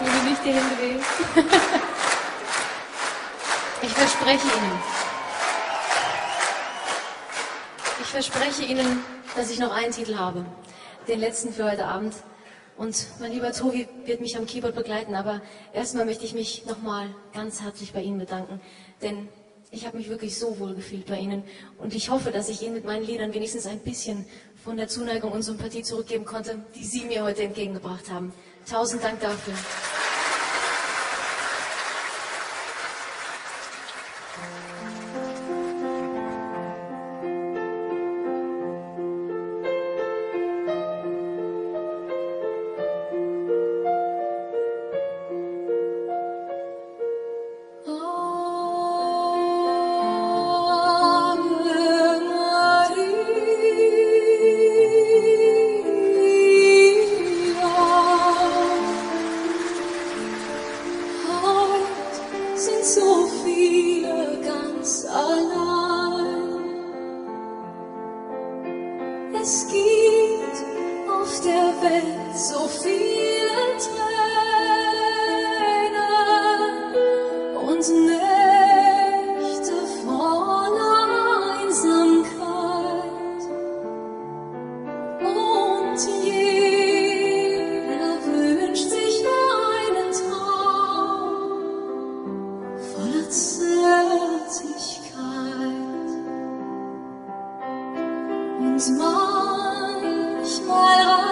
Wie nicht die Hände. Ich verspreche Ihnen, ich verspreche Ihnen, dass ich noch einen Titel habe. Den letzten für heute Abend. Und mein lieber Tobi wird mich am Keyboard begleiten, aber erstmal möchte ich mich nochmal ganz herzlich bei Ihnen bedanken, denn ich habe mich wirklich so wohl gefühlt bei Ihnen und ich hoffe, dass ich Ihnen mit meinen Liedern wenigstens ein bisschen von der Zuneigung und Sympathie zurückgeben konnte, die Sie mir heute entgegengebracht haben. Tausend Dank dafür. so viele ganz allein. Es gibt auf der Welt so viele. uns manchmal rein.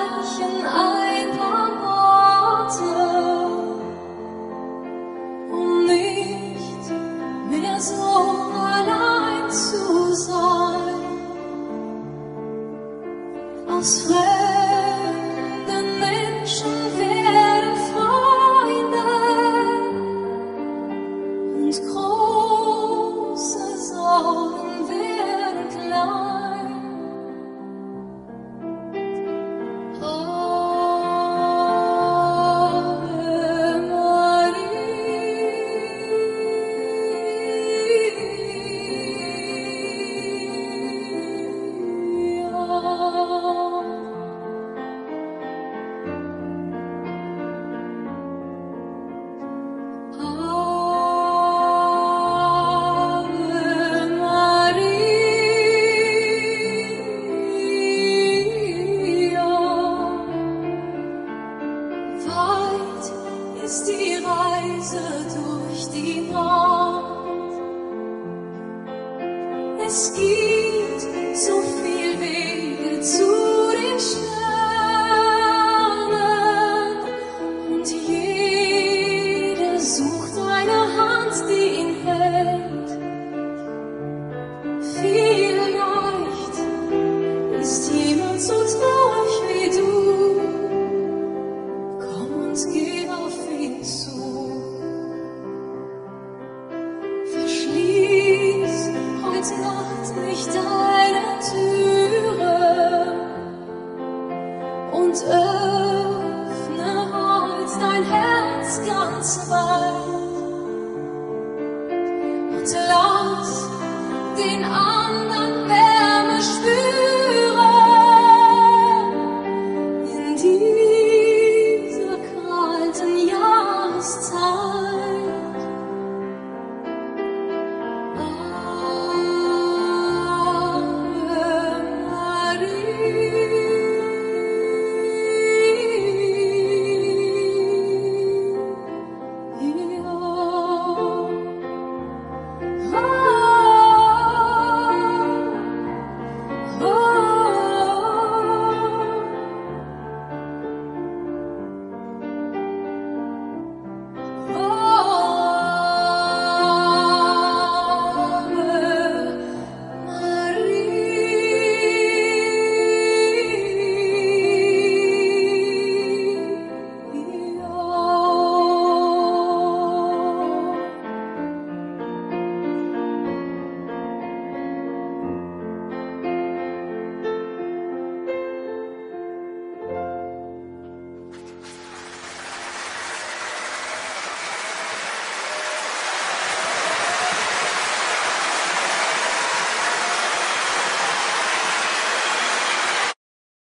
ist die Reise durch die Nacht. Es gibt so viel. deine Türe und öffne heute dein Herz ganz weit und lass den Arm